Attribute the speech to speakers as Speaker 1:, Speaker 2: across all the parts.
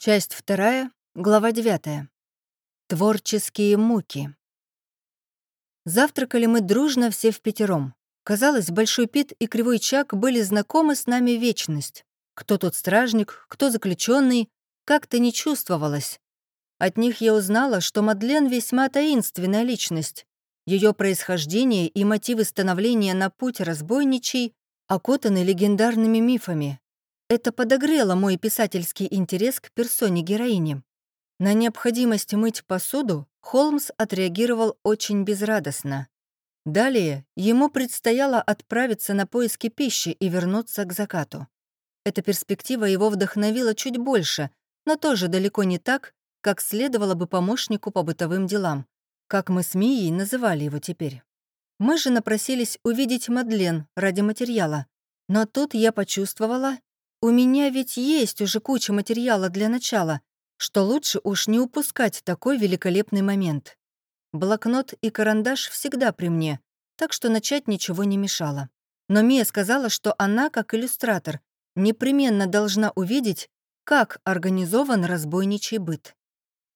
Speaker 1: Часть вторая, глава девятая. Творческие муки. Завтракали мы дружно все в пятером. Казалось, Большой Пит и Кривой Чак были знакомы с нами вечность. Кто тут стражник, кто заключенный, как-то не чувствовалось. От них я узнала, что Мадлен весьма таинственная личность. Ее происхождение и мотивы становления на путь разбойничий окутаны легендарными мифами. Это подогрело мой писательский интерес к персоне героини. На необходимость мыть посуду Холмс отреагировал очень безрадостно. Далее ему предстояло отправиться на поиски пищи и вернуться к закату. Эта перспектива его вдохновила чуть больше, но тоже далеко не так, как следовало бы помощнику по бытовым делам, как мы с Мией называли его теперь. Мы же напросились увидеть Мадлен ради материала, но тут я почувствовала, у меня ведь есть уже куча материала для начала, что лучше уж не упускать такой великолепный момент. Блокнот и карандаш всегда при мне, так что начать ничего не мешало. Но Мия сказала, что она, как иллюстратор, непременно должна увидеть, как организован разбойничий быт.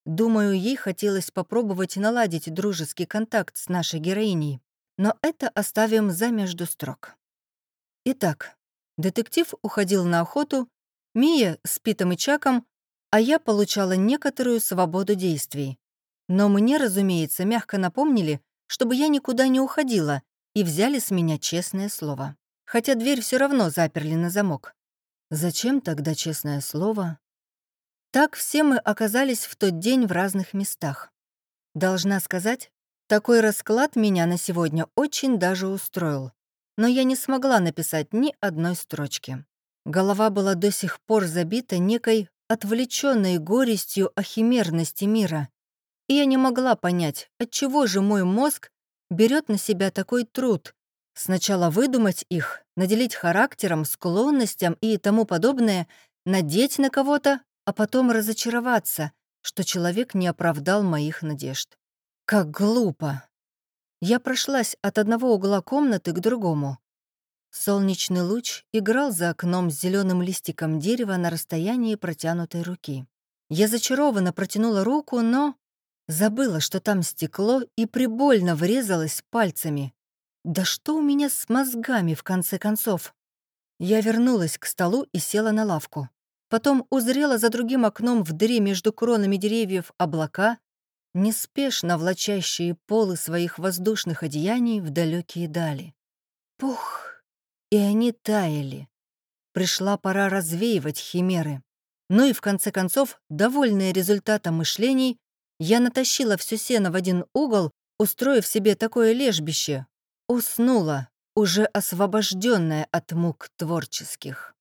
Speaker 1: Думаю, ей хотелось попробовать наладить дружеский контакт с нашей героиней, но это оставим за между строк. Итак, детектив уходил на охоту, Мия с Питом и Чаком, а я получала некоторую свободу действий. Но мне, разумеется, мягко напомнили, чтобы я никуда не уходила, и взяли с меня честное слово. Хотя дверь все равно заперли на замок. Зачем тогда честное слово? Так все мы оказались в тот день в разных местах. Должна сказать, такой расклад меня на сегодня очень даже устроил. Но я не смогла написать ни одной строчки. Голова была до сих пор забита некой отвлеченной горестью о химерности мира. И я не могла понять, отчего же мой мозг берет на себя такой труд. Сначала выдумать их, наделить характером, склонностям и тому подобное, надеть на кого-то, а потом разочароваться, что человек не оправдал моих надежд. Как глупо. Я прошлась от одного угла комнаты к другому. Солнечный луч играл за окном с зеленым листиком дерева на расстоянии протянутой руки. Я зачарованно протянула руку, но забыла, что там стекло, и прибольно врезалась пальцами. Да что у меня с мозгами, в конце концов? Я вернулась к столу и села на лавку. Потом узрела за другим окном в дыре между кронами деревьев облака, неспешно влачащие полы своих воздушных одеяний в далекие дали. Пух! И они таяли. Пришла пора развеивать химеры. Ну и в конце концов, довольная результатом мышлений, я натащила все сено в один угол, устроив себе такое лежбище. Уснула, уже освобожденная от мук творческих.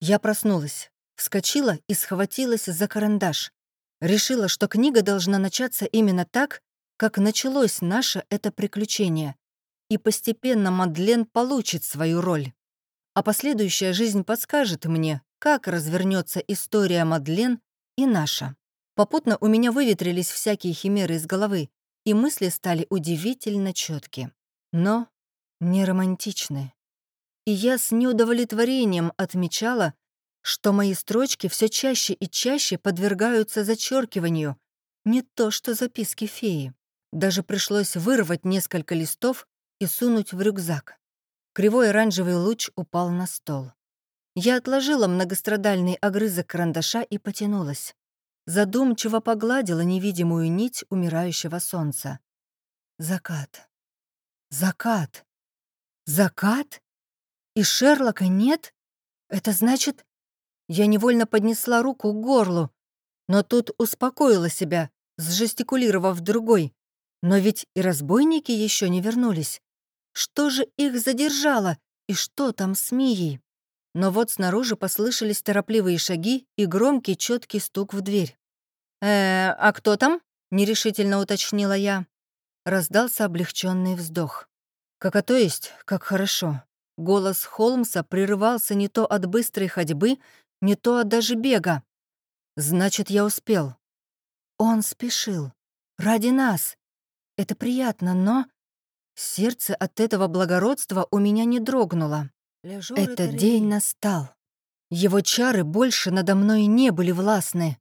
Speaker 1: Я проснулась. Вскочила и схватилась за карандаш. Решила, что книга должна начаться именно так, как началось наше это приключение. И постепенно Мадлен получит свою роль. А последующая жизнь подскажет мне, как развернется история Мадлен и наша. Попутно у меня выветрились всякие химеры из головы, и мысли стали удивительно четкие, но не романтичные. И я с неудовлетворением отмечала, что мои строчки все чаще и чаще подвергаются зачеркиванию, не то что записки феи. Даже пришлось вырвать несколько листов и сунуть в рюкзак. Кривой оранжевый луч упал на стол. Я отложила многострадальный огрызок карандаша и потянулась. Задумчиво погладила невидимую нить умирающего солнца. Закат. Закат. Закат? И Шерлока нет? Это значит, я невольно поднесла руку к горлу, но тут успокоила себя, сжестикулировав другой. Но ведь и разбойники еще не вернулись. Что же их задержало? И что там с Мией? Но вот снаружи послышались торопливые шаги и громкий четкий стук в дверь. «Э, а кто там?» — нерешительно уточнила я. Раздался облегченный вздох. «Как а то есть, как хорошо». Голос Холмса прерывался не то от быстрой ходьбы, не то от даже бега. Значит, я успел. Он спешил. Ради нас. Это приятно, но... Сердце от этого благородства у меня не дрогнуло. Этот день настал. Его чары больше надо мной не были властны.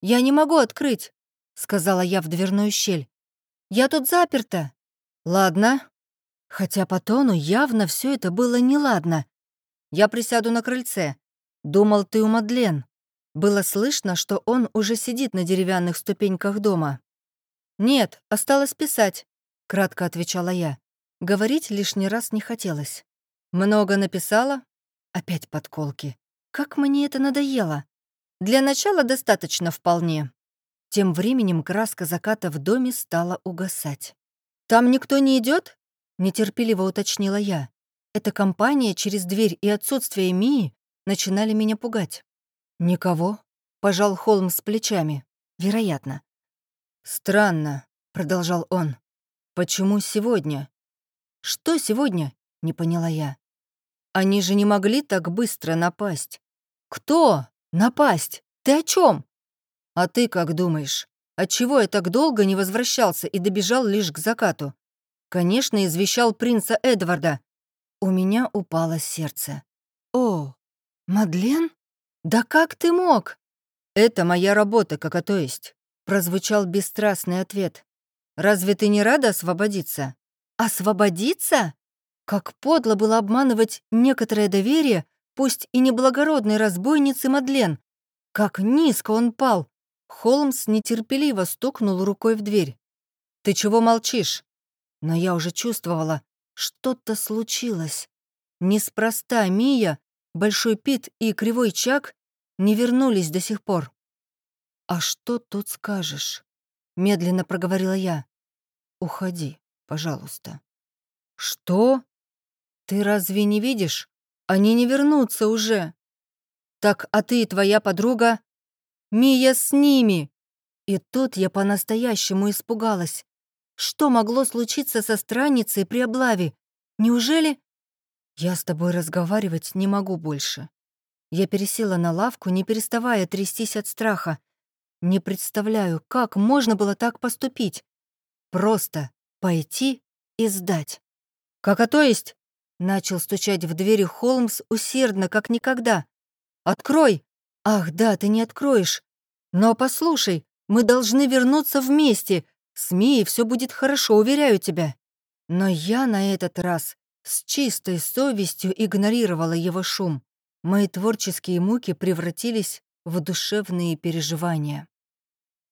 Speaker 1: «Я не могу открыть», — сказала я в дверную щель. «Я тут заперта». «Ладно». Хотя по тону явно все это было неладно. «Я присяду на крыльце. Думал, ты у Мадлен». Было слышно, что он уже сидит на деревянных ступеньках дома. «Нет, осталось писать», — кратко отвечала я. Говорить лишний раз не хотелось. «Много написала?» Опять подколки. «Как мне это надоело!» «Для начала достаточно вполне». Тем временем краска заката в доме стала угасать. «Там никто не идет? нетерпеливо уточнила я. Эта компания через дверь и отсутствие Мии начинали меня пугать. «Никого?» — пожал Холм с плечами. «Вероятно». «Странно», — продолжал он. «Почему сегодня?» «Что сегодня?» — не поняла я. «Они же не могли так быстро напасть». «Кто? Напасть? Ты о чем? «А ты как думаешь? Отчего я так долго не возвращался и добежал лишь к закату?» «Конечно, извещал принца Эдварда». У меня упало сердце. «О, Мадлен?» «Да как ты мог?» «Это моя работа, как то есть», — прозвучал бесстрастный ответ. «Разве ты не рада освободиться?» «Освободиться?» Как подло было обманывать некоторое доверие, пусть и неблагородной разбойницы Мадлен. Как низко он пал. Холмс нетерпеливо стукнул рукой в дверь. «Ты чего молчишь?» Но я уже чувствовала, что-то случилось. Неспроста Мия, Большой Пит и Кривой Чак не вернулись до сих пор. «А что тут скажешь?» — медленно проговорила я. «Уходи, пожалуйста». «Что? Ты разве не видишь? Они не вернутся уже. Так, а ты и твоя подруга? Мия с ними!» И тут я по-настоящему испугалась. Что могло случиться со странницей при облаве? Неужели... Я с тобой разговаривать не могу больше. Я пересела на лавку, не переставая трястись от страха. Не представляю, как можно было так поступить. Просто пойти и сдать. «Как, а то есть?» — начал стучать в двери Холмс усердно, как никогда. «Открой!» «Ах, да, ты не откроешь. Но послушай, мы должны вернуться вместе. С Мией все будет хорошо, уверяю тебя». Но я на этот раз с чистой совестью игнорировала его шум. Мои творческие муки превратились в душевные переживания.